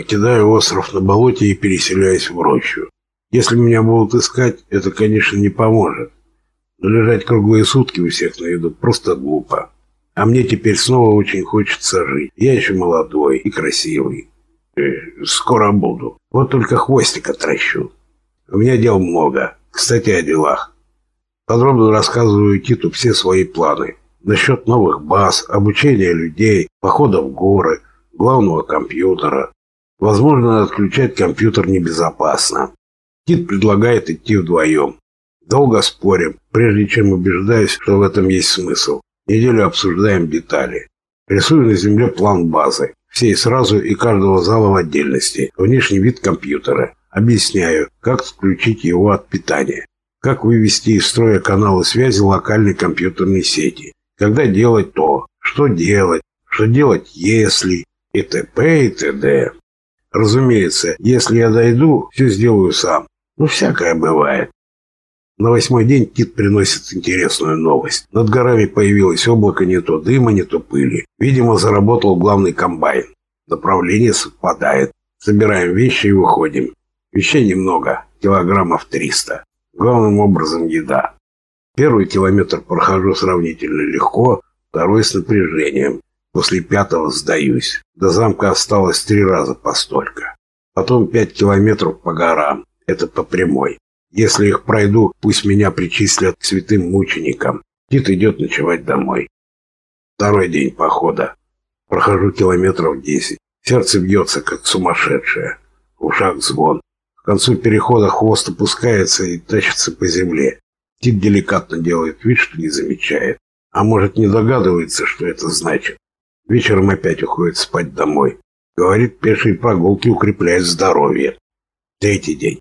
Покидаю остров на болоте и переселяюсь в рощу. Если меня будут искать, это, конечно, не поможет. Но лежать круглые сутки у всех на виду просто глупо. А мне теперь снова очень хочется жить. Я еще молодой и красивый. Э, скоро буду. Вот только хвостик отращу. У меня дел много. Кстати, о делах. Подробно рассказываю Титу все свои планы. Насчет новых баз, обучения людей, похода в горы, главного компьютера. Возможно, отключать компьютер небезопасно. Тит предлагает идти вдвоем. Долго спорим, прежде чем убеждаюсь, что в этом есть смысл. Неделю обсуждаем детали. Рисую на земле план базы. Все и сразу, и каждого зала в отдельности. Внешний вид компьютера. Объясняю, как включить его от питания. Как вывести из строя каналы связи локальной компьютерной сети. Когда делать то, что делать, что делать если, и т.п. и т.д. Разумеется, если я дойду, все сделаю сам. Ну, всякое бывает. На восьмой день Кит приносит интересную новость. Над горами появилось облако не то дыма, не то пыли. Видимо, заработал главный комбайн. Направление совпадает. Собираем вещи и выходим. Вещей немного, килограммов 300. Главным образом еда. Первый километр прохожу сравнительно легко, второй с напряжением. После пятого сдаюсь. До замка осталось три раза по столько. Потом пять километров по горам. Это по прямой. Если их пройду, пусть меня причислят к святым мученикам. Тит идет ночевать домой. Второй день похода. Прохожу километров десять. Сердце бьется, как сумасшедшее. В ушах звон. К концу перехода хвост опускается и тащится по земле. Тит деликатно делает вид, что не замечает. А может, не догадывается, что это значит. Вечером опять уходит спать домой. Говорит, пешие прогулки укрепляют здоровье. Третий день.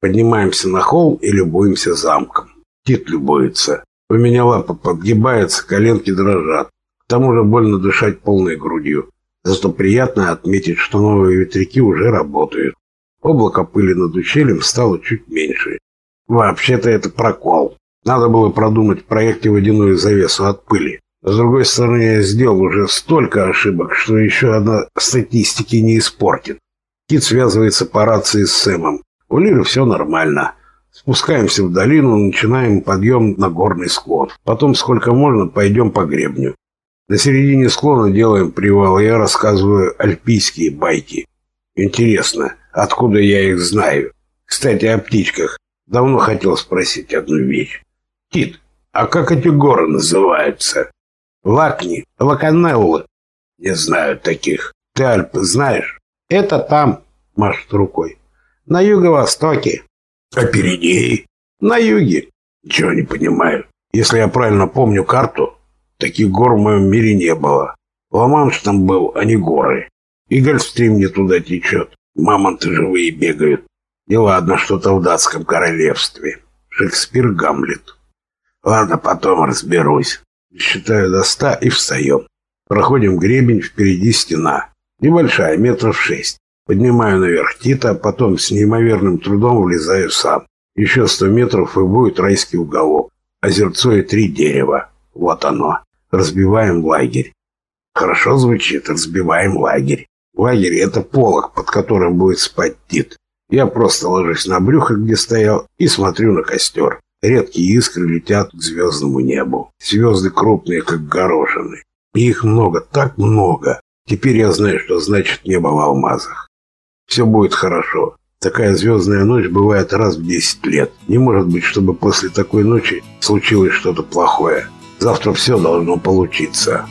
Поднимаемся на холм и любуемся замком. Тит любуется. У меня лапа подгибается, коленки дрожат. К тому же больно дышать полной грудью. Зато приятно отметить, что новые ветряки уже работают. Облако пыли над ущельем стало чуть меньше. Вообще-то это прокол. Надо было продумать в проекте водяную завесу от пыли. С другой стороны, я сделал уже столько ошибок, что еще одна статистики не испортит. Кит связывается по рации с Сэмом. У Лиры все нормально. Спускаемся в долину, начинаем подъем на горный склон. Потом, сколько можно, пойдем по гребню. На середине склона делаем привал, я рассказываю альпийские байки. Интересно, откуда я их знаю? Кстати, о птичках. Давно хотел спросить одну вещь. Кит, а как эти горы называются? Лакни, Лаканеллы. Не знаю таких. Ты Альпы знаешь? Это там, машет рукой. На юго-востоке. А Пиренеи? На юге. Ничего не понимаю. Если я правильно помню карту, таких гор в моем мире не было. Ла-Манш там был, а не горы. И Гольфстрим не туда течет. Мамонты живые бегают. И ладно, что-то в датском королевстве. Шекспир Гамлет. Ладно, потом разберусь. Считаю до ста и встаем. Проходим гребень, впереди стена. Небольшая, метров шесть. Поднимаю наверх Тита, потом с неимоверным трудом влезаю сам. Еще сто метров и будет райский уголок. Озерцо и три дерева. Вот оно. Разбиваем лагерь. Хорошо звучит. Разбиваем лагерь. Лагерь — это полог, под которым будет спать Тит. Я просто ложусь на брюхо, где стоял, и смотрю на костер. Редкие искры летят к звездному небу. Звезды крупные, как горошины. И их много, так много. Теперь я знаю, что значит небо в алмазах. Все будет хорошо. Такая звездная ночь бывает раз в 10 лет. Не может быть, чтобы после такой ночи случилось что-то плохое. Завтра все должно получиться.